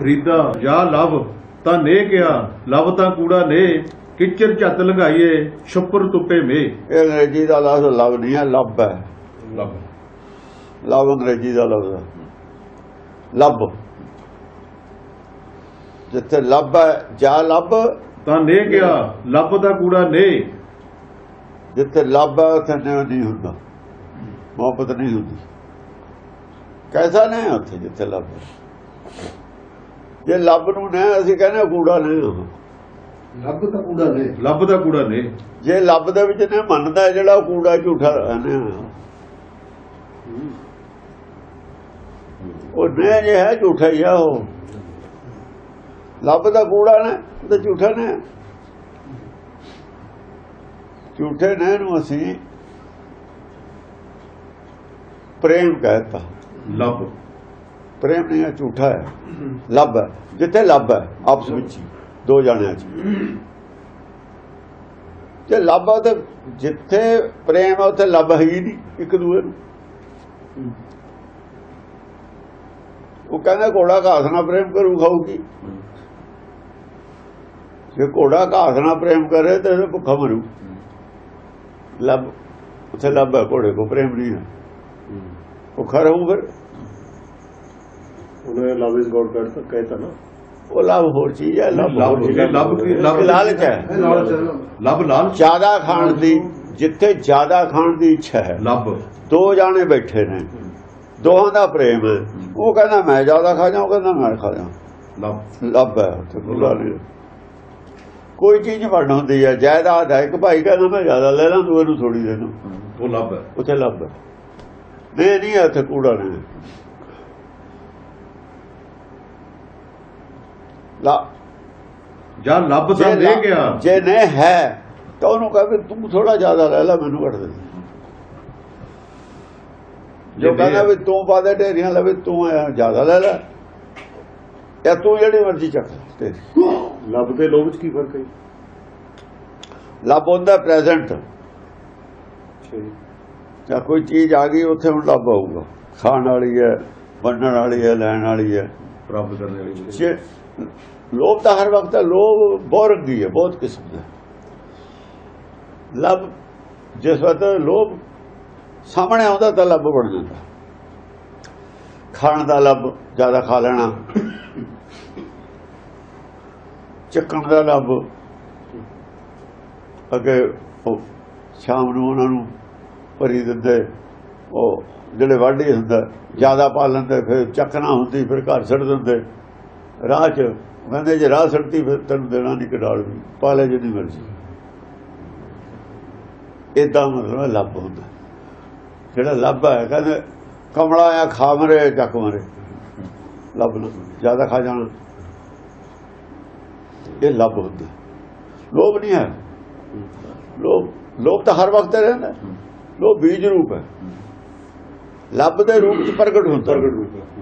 ਫਰੀਦਾ ਜਾ ਲਵ ਤਾਂ ਨੇ ਕਿਹਾ ਲਵ ਤਾਂ ਕੂੜਾ ਨੇ ਕਿਚਰ ਝੱਤ ਲੰਘਾਈਏ ਛੁੱਪਰ ਤੁੱਪੇ ਮੇ। ਇਹ ਅੰਗਰੇਜ਼ੀ ਦਾ ਲਫ਼ਜ਼ ਲਵ ਨਹੀਂ ਹੈ ਲੱਭ ਹੈ। ਲਵ। ਲਵ ਅੰਗਰੇਜ਼ੀ ਦਾ ਲਫ਼ਜ਼ ਹੈ। ਲੱਭ ਜਿੱਥੇ ਲੱਭ ਹੈ ਜਾ ਲੱਭ ਤਾਂ ਨੇ ਕਿਹਾ ਲੱਭ ਤਾਂ ਕੂੜਾ ਨੇ। ਜਿੱਥੇ ਲੱਭ ਹੈ ਉੱਥੇ ਨਿਉ ਨਹੀਂ ਹੁੰਦਾ। ਮੁਹੱਬਤ ਨਹੀਂ ਹੁੰਦੀ। ਕੈਸਾ ਨਹੀਂ ਹੈ ਉੱਥੇ ਜਿੱਥੇ ਲੱਭ ਹੈ। ਜੇ ਲੱਭ ਨੂੰ ਨੇ ਅਸੀਂ ਕਹਿੰਦੇ ਕੂੜਾ ਨੇ। ਲੱਭ ਤਾਂ ਕੂੜਾ ਨੇ। ਲੱਭ ਦਾ ਕੂੜਾ ਨੇ। ਜੇ ਲੱਭ ਦੇ ਵਿੱਚ ਨੇ ਮੰਨਦਾ ਜਿਹੜਾ ਕੂੜਾ ਝੂਠਾ ਨੇ ਉਹ ਨੇ ਜੇ ਹੈ ਝੂਠਾ ਹੀ ਆ ਉਹ। ਲੱਭ ਦਾ ਕੂੜਾ ਨੇ ਤੇ ਝੂਠਾ ਨੇ। ਝੂਠੇ ਨੇ ਨੂੰ ਅਸੀਂ ਪ੍ਰੇਮ ਕਹਤਾ। ਲੱਭ। ਪ੍ਰੇਮ ਨਹੀਂ ਹੈ ਝੂਠਾ ਹੈ? ਲੱਭ ਹੈ। ਜਿੱਥੇ ਲੱਭ ਹੈ ਆਪਸ ਵਿੱਚ। ਦੋ ਜਾਣਿਆਂ ਚ। ਜੇ ਲੱਭ ਹੈ ਤੇ ਜਿੱਥੇ ਪ੍ਰੇਮ ਹੈ ਉੱਥੇ ਲੱਭ ਹੈ ਹੀ ਨਹੀਂ ਇੱਕ ਦੂਏ ਨੂੰ। ਉਹ ਕਹਿੰਦਾ ਘੋੜਾ ਘਾਸ ਨਾਲ ਪ੍ਰੇਮ ਕਰੂ ਖਾਊਗੀ। ਜੇ ਘੋੜਾ ਘਾਸ ਨਾਲ ਪ੍ਰੇਮ ਕਰੇ ਤੇ ਇਹ ਭੁੱਖਾ ਮਰੂ। ਲੱਭ ਉੱਥੇ ਲੱਭ ਹੈ ਘੋੜੇ ਕੋ ਪ੍ਰੇਮ ਨਹੀਂ ਹੈ। ਭੁੱਖਾ ਰਹੂ ਫਿਰ। ਉਹਨੇ ਲਵ ਇਜ਼ ਗੋਡ ਕਹਿਤਾ ਕਹਿਤਾ ਨਾ। ਉਹ ਲੱਭ ਹੋਰ ਚੀਜ਼ ਹੈ ਲੱਭ ਕੀ ਲੱਭ ਲਾਲਚ ਹੈ। ਲੱਭ ਲਾਲ ਜ਼ਿਆਦਾ ਖਾਣ ਦੀ ਜਿੱਥੇ ਜ਼ਿਆਦਾ ਖਾਣ ਦੀ ਇੱਛਾ ਹੈ ਲੱਭ ਦੋ ਜਾਣੇ ਬੈਠੇ ਨੇ। ਦੋਹਾਂ ਦਾ ਪ੍ਰੇਮ ਹੈ। ਉਹ ਕਹਿੰਦਾ ਮੈਂ ਜ਼ਿਆਦਾ ਖਾ ਜਾ ਉਹ ਕਹਿੰਦਾ ਮੈਂ ਖਾ ਜਾ ਲੱਭ ਲੱਭ ਹੈ ਉੱਥੇ ਪੂਰਾ ਨਹੀਂ। ਕੋਈ ਚੀਜ਼ ਵੰਡ ਹੁੰਦੀ ਹੈ ਜਾਇਦਾਦ ਹੈ। ਇੱਕ ਭਾਈ ਕਹਿੰਦਾ ਮੈਂ ਜ਼ਿਆਦਾ ਲੈ ਲਾਂ ਤੂੰ ਇਹਨੂੰ ਥੋੜੀ ਦੇ ਦੂੰ। ਉਹ ਲੱਭ ਹੈ। ਉੱਥੇ ਲੱਭ ਹੈ। ਨਹੀਂ ਨਹੀਂ ਹੈ ਉੱਥੇ ਕੂੜਾ ਨਹੀਂ। ਲਾ। ਜਾਂ ਲੱਭ ਤਾਂ ਲਾ- ਗਿਆ। ਜੇ ਨਹੀਂ ਹੈ ਤਾਂ ਉਹਨੂੰ ਕਹੇ ਤੂੰ ਥੋੜਾ ਜ਼ਿਆਦਾ ਲੈ ਲੈ ਮੈਨੂੰ ਘੱਟ ਦੇ। ਜੋ ਕਹਿੰਦਾ ਵੀ ਤੂੰ ਪਾ ਦੇ ਢੇਰੀਆਂ ਲਵੇ ਤੂੰ ਜ਼ਿਆਦਾ ਲੈ ਲੈ। ਜਾਂ ਤੂੰ ਜਿਹੜੀ ਮਰਜ਼ੀ ਚੱਕ ਤੇਰੀ ਲੱਭ ਤੇ ਲੋਭ ਚ ਕੀ ਫ਼ਰਕ ਹੈ? ਲੱਭ ਹੁੰਦਾ ਪ੍ਰੈਜ਼ੈਂਟ ਜੀ। ਕੋਈ ਚੀਜ਼ ਆ ਗਈ ਉੱਥੇ ਹੁਣ ਲੱਭ ਆਊਗਾ। ਖਾਣ ਵਾਲੀ ਹੈ ਵੰਡਣ ਵਾਲੀ ਹੈ ਲੈਣ ਵਾਲੀ ਹੈ। ਪ੍ਰਾਪਤ ਕਰਨ ਵਾਲੀ ਚੀਜ਼। ਲੋਭ ਤਾਂ ਹਰ ਵਕਤ ਹੈ, ਲੋਭ ਬਹੁਤ ਰੰਗੀ ਹੈ, ਬਹੁਤ ਕਿਸਮ ਦਾ। ਲੱਭ, ਜਿਸ ਵਕਤ ਲੋਭ ਸਾਹਮਣੇ ਆਉਂਦਾ ਤਾਂ ਲੱਭ ਬਣ ਜਾਂਦਾ। ਖਾਣ ਦਾ ਲੱਭ, ਜ਼ਿਆਦਾ ਖਾ ਲੈਣਾ। ਚੱਕਣ ਦਾ ਲੱਭ। ਅੱਗੇ ਉਹ ਸ਼ਾਮ ਨੂੰ ਉਹਨਾਂ ਨੂੰ ਭਰੀ ਦਿੰਦੇ, ਉਹ ਜਿਹੜੇ ਵਾਢੀ ਹੁੰਦਾ, ਜ਼ਿਆਦਾ ਪਾ ਲੈਂਦੇ, ਫਿਰ ਚੱਕਣਾ ਹੁੰਦੀ, ਫਿਰ ਘਰ ਛੱਡ ਦਿੰਦੇ। ਰਾਹ 'ਚ, ਕਹਿੰਦੇ ਜੇ ਰਾਹ ਛੱਡਤੀ ਫਿਰ ਤੈਨੂੰ ਦੇਣਾ ਨਹੀਂ ਕਢਾਲ ਵੀ, ਪਾ ਲੈ ਜਿੰਨੀ ਮਰਜ਼ੀ। ਇਦਾਂ ਮਤਲਬ ਲੱਭ ਹੁੰਦਾ। ਜਿਹੜਾ ਲੱਭ ਹੈ, ਕਹਿੰਦੇ ਕਮਲਾ ਆ, ਖਾ ਮਰੇ, ਚੱਕ ਮਰੇ। ਲੱਭ ਨਾ ਜ਼ਿਆਦਾ ਖਾ ਜਾਣਾ। ਇਹ ਲੱਭ ਹੁੰਦਾ। ਲੋਭ ਨਹੀਂ ਹੈ। ਲੋਭ ਲੋਭ ਤਾਂ ਹਰ ਵਕਤ ਰਹਿੰਦਾ। ਲੋਭ ਬੀਜ ਰੂਪ ਹੈ। ਲੱਭ ਦੇ ਰੂਪ ਚ ਪ੍ਰਗਟ ਹੁੰਦਾ। ਪ੍ਰਗਟ ਰੂਪ ਹੈ।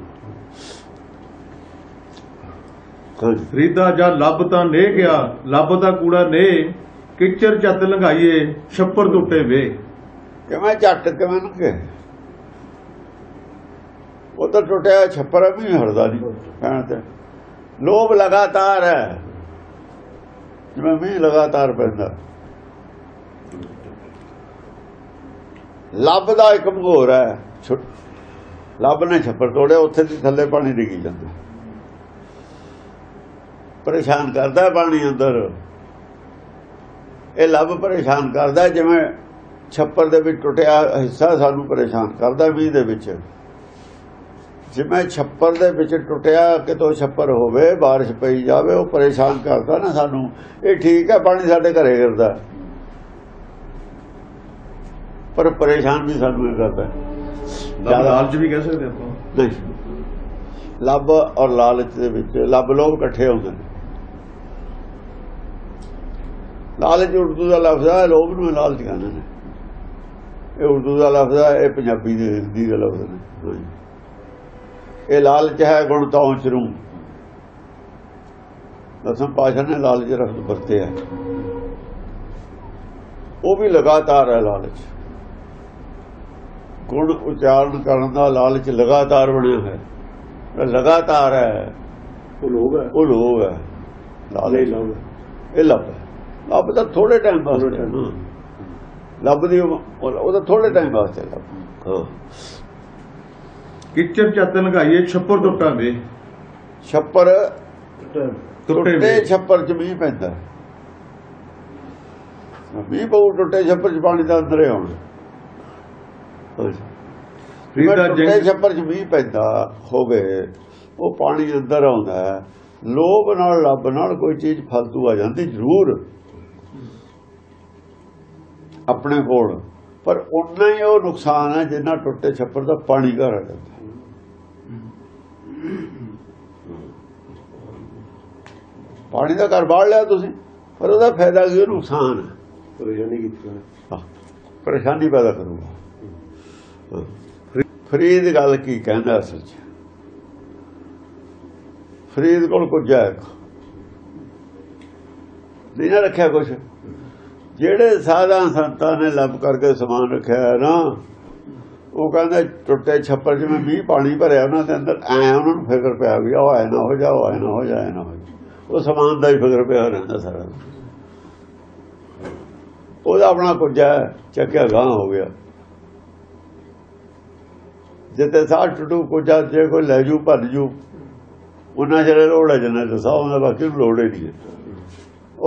ਫਰੀਦਾ ਜਾਂ ਲੱਭ ਤਾਂ ਨੇ ਗਿਆ ਲੱਭ ਤਾਂ ਕੂੜਾ ਨੇ ਕਿਚਰ ਝੱਤ ਲੰਘਾਈਏ ਛੱਪਰ ਤੁੱਪੇ ਵੇ। ਕਿਵੇਂ ਝੱਟ ਕਿਵੇਂ ਲੰਘੇ? ਉਹ ਤਾਂ ਟੁੱਟਿਆ ਛੱਪਰ ਵੀ ਹਟਦਾ ਨਹੀਂ ਕਹਿਣ ਤੇ। ਲੋਭ ਲਗਾਤਾਰ ਹੈ। ਜਿਵੇਂ ਵੀ ਲਗਾਤਾਰ ਪੈਂਦਾ। ਲੱਭ ਦਾ ਇੱਕ ਭਗੋਰ ਹੈ। ਲੱਭ ਨੇ ਛੱਪਰ ਤੋੜਿਆ ਉੱਥੇ ਦੀ ਥੱਲੇ ਪਾਣੀ ਡਿੱਗੀ ਜਾਂਦਾ। ਪਰੇਸ਼ਾਨ ਕਰਦਾ ਹੈ ਪਾਣੀ ਅੰਦਰ ਇਹ ਲੱਭ ਪਰੇਸ਼ਾਨ ਕਰਦਾ ਹੈ ਜਿਵੇਂ ਛੱਪਰ ਦੇ ਵਿੱਚ ਟੁੱਟਿਆ ਹਿੱਸਾ ਸਾਨੂੰ ਪਰੇਸ਼ਾਨ ਕਰਦਾ ਮੀਂਹ ਦੇ ਵਿੱਚ ਜਿਵੇਂ ਛੱਪਰ ਦੇ ਵਿੱਚ ਟੁੱਟਿਆ ਕਿਤੋਂ ਛੱਪਰ ਹੋਵੇ بارش ਪਈ ਜਾਵੇ ਉਹ ਪਰੇਸ਼ਾਨ ਕਰਦਾ ਨਾ ਸਾਨੂੰ ਇਹ ਠੀਕ ਹੈ ਪਾਣੀ ਸਾਡੇ ਘਰੇ ਗਿਰਦਾ ਪਰ ਪਰੇਸ਼ਾਨ ਵੀ ਸਾਨੂੰ ਇਹ ਕਰਦਾ ਲੱਭ ਜ਼ਿਆਦਾ- ਲਾਲਚ ਵੀ ਕਹਿ ਸਕਦੇ ਆਪਾਂ ਨਹੀਂ ਲੱਭ ਔਰ ਲਾਲਚ ਦੇ ਵਿੱਚ ਲੱਭ ਲੋਭ ਇਕੱਠੇ ਹੁੰਦੇ ਨੇ ਲਾਲਚ ਉਰਦੂ ਦਾ ਲਫ਼ਜ਼ ਹੈ ਲੋਭ ਨੂੰ ਲਾਲਚ ਕਹਿੰਦੇ ਨੇ। ਇਹ ਉਰਦੂ ਦਾ ਲਫ਼ਜ਼ ਹੈ ਇਹ ਪੰਜਾਬੀ ਦੇ ਹਿੰਦੀ ਦਾ ਲਫ਼ਜ਼ ਨੇ। ਇਹ ਲਾਲਚ ਹੈ ਗੁਣ ਤੋਂ ਸ਼ਰੂ ਦਸਮ ਪਾਸ਼ਾ ਨੇ ਲਾਲਚ ਰਫਤ ਵਰਤਿਆ ਉਹ ਵੀ ਲਗਾਤਾਰ ਹੈ ਲਾਲਚ। ਗੁਣ ਉਚਾਰਨ ਕਰਨ ਦਾ ਲਾਲਚ ਲਗਾਤਾਰ ਬਣਿਆ ਹੈ ਲਗਾਤਾਰ ਹੈ। ਉਹ ਲੋਭ ਹੈ। ਉਹ ਲੋਭ ਹੈ। ਲਾਲਚ। ਹੈ। ਇਹ ਲੱਭ ਹੈ। ਲੱਭ ਤਾਂ ਥੋੜੇ ਟਾਈਮ ਵਾਸਤੇ ਥੋੜ੍ਹੇ time। ਹਾਂ। ਲੱਭ ਦੀ ਉਹ ਤਾਂ ਥੋੜੇ ਟਾਈਮ ਵਾਸਤੇ ਲੱਭ ਹਾਂ। ਕਿਚਰ ਚੱਤ ਲੰਘਾਈਏ ਛੱਪਰ ਟੁੱਟਾਂ ਦੇ ਛੱਪਰ ਟੁੱਟੇ ਵੇ। ਛੱਪਰ ਚ ਮੀਂਹ ਪੈਂਦਾ। ਮੀਂਹ ਪਊ ਟੁੱਟੇ ਛੱਪਰ ਚ ਪਾਣੀ ਦਾ ਅੰਦਰੇ ਆਉਣਾ। ਫਰੀਦਾ ਟੁੱਟੇ ਛੱਪਰ ਚ ਮੀਂਹ ਪੈਂਦਾ ਹੋਵੇ ਉਹ ਪਾਣੀ ਅੰਦਰ ਆਉਂਦਾ। ਲੋਭ ਨਾਲ ਲੱਭ ਨਾਲ ਕੋਈ ਚੀਜ਼ ਫालतू ਆ ਜਾਂਦੀ ਜ਼ਰੂਰ। ਆਪਣੇ ਕੋਲ। ਪਰ ਉਨਾ ਹੀ ਉਹ ਨੁਕਸਾਨ ਹੈ ਜਿੰਨਾ ਟੁੱਟੇ ਛੱਪਰ ਦਾ ਪਾਣੀ ਘਰ ਆ ਜਾਂਦਾ। ਪਾਣੀ ਦਾ ਘਰ ਬਾੜ ਲਿਆ ਤੁਸੀਂ ਪਰ ਉਹਦਾ ਫਾਇਦਾ ਕੀ ਨੁਕਸਾਨ ਹੈ। ਪਰੇਸ਼ਾਨੀ ਹਾਂ, ਪਰੇਸ਼ਾਨੀ ਪੈਦਾ ਕਰੂਗਾ। ਫਰੀਦ ਗੱਲ ਕੀ ਕਹਿੰਦਾ ਅਸਲ 'ਚ ਫਰੀਦ ਕੋਲ ਕੁਝ ਹੈ। ਨਹੀਂ ਰੱਖਿਆ ਕੁਝ ਜਿਹੜੇ ਸਾਧਾਂ ਸੰਤਾਂ ਨੇ ਲੱਭ ਕਰਕੇ ਸਮਾਨ ਰੱਖਿਆ ਹੈ ਨਾ, ਉਹ ਕਹਿੰਦੇ ਟੁੱਟੇ ਛੱਪਰ ਜਿਵੇਂ ਮੀਂਹ ਪਾਣੀ ਭਰਿਆ ਉਹਨਾਂ ਦੇ ਅੰਦਰ, ਐ ਉਹਨਾਂ ਨੂੰ ਫਿਕਰ ਪਿਆ ਵੀ ਉਹ ਐ ਨਾ ਹੋ ਜਾ, ਉਹ ਐ ਨਾ ਹੋ ਜਾ, ਐ ਨਾ ਹੋ ਉਹ ਸਮਾਨ ਦਾ ਹੀ ਫਿਕਰ ਪਿਆ ਰਹਿੰਦਾ ਸਾਰਾ। ਉਹਦਾ ਆਪਣਾ ਕੁਝ ਹੈ, ਚੱਕਿਆ ਗਾਂ ਹੋ ਗਿਆ। ਜਿੱਤੇ ਸਾਹ ਟੁੱਟੂ ਕੁਝਾ ਜੇ ਕੋਈ ਲੈ ਜੂ, ਭਰ ਜੂ, ਉਹਨਾਂ ਜਿਹੜੇ ਲੋੜ ਹੈ ਜਨਾ ਤੇ ਸਾਹ ਉਹਨਾਂ ਬਾਕੀ ਲੋੜ ਹੀ ਨਹੀਂ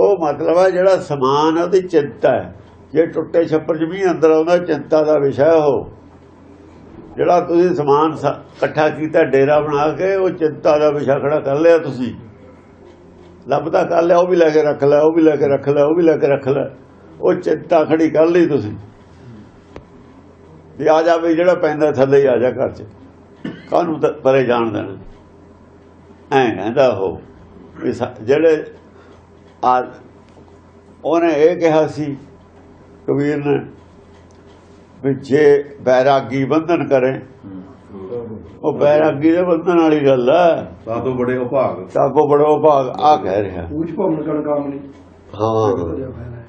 ਉਹ ਮਤਲਬ ਹੈ ਜਿਹੜਾ ਸਮਾਨ ਹੈ ਉਹਦੀ ਚਿੰਤਾ ਹੈ। ਜੇ ਟੁੱਟੇ ਛੱਪਰ ਜ਼ਮੀਨ ਅੰਦਰ ਆਉਂਦਾ, ਚਿੰਤਾ ਦਾ ਵਿਸ਼ਾ ਉਹ। ਜਿਹੜਾ ਤੁਸੀਂ ਸਮਾਨ ਇਕੱਠਾ ਕੀਤਾ, ਡੇਰਾ ਬਣਾ ਕੇ, ਉਹ ਚਿੰਤਾ ਦਾ ਵਿਸ਼ਾ ਖੜਾ ਕਰ ਲਿਆ ਤੁਸੀਂ। ਲੱਭਦਾ ਕਰ ਲਿਆ, ਉਹ ਵੀ ਲੈ ਕੇ ਰੱਖ ਲਿਆ ਉਹ ਵੀ ਲੈ ਕੇ ਰੱਖ ਲਿਆ ਉਹ ਵੀ ਲੈ ਕੇ ਰੱਖ ਲਿਆ ਉਹ ਚਿੰਤਾ ਖੜੀ ਕਰ ਲਈ ਤੁਸੀਂ। ਵੀ ਆ ਜਾ ਜਿਹੜਾ ਪੈਂਦਾ ਥੱਲੇ ਆ ਜਾ ਘਰ ਚ। ਕਾਹਨੂੰ ਪਰੇ ਜਾਣ ਦੇਣਾ ਐਂ ਕਹਿੰਦਾ ਉਹ ਜਿਹੜੇ ਆ ਉਹਨੇ ਇਹ ਕਿਹਾ ਸੀ ਕਬੀਰ ਨੇ ਵੀ ਜੇ ਬੈਰਾਗੀ ਬੰਧਨ ਕਰੇ ਉਹ ਬੈਰਾਗੀ ਦੇ ਬੰਧਨ ਵਾਲੀ ਗੱਲ ਹੈ। ਸਾਤੋਂ ਬੜੇ ਉਪਾਗ। ਤਾਂ ਕੋ ਬੜੋ ਭਾਗ ਆ ਕਹਿ ਰਿਹਾ। ਪੂਛ ਭਵਨ ਕਣ ਕਾਮਨੀ ਹਾਂ।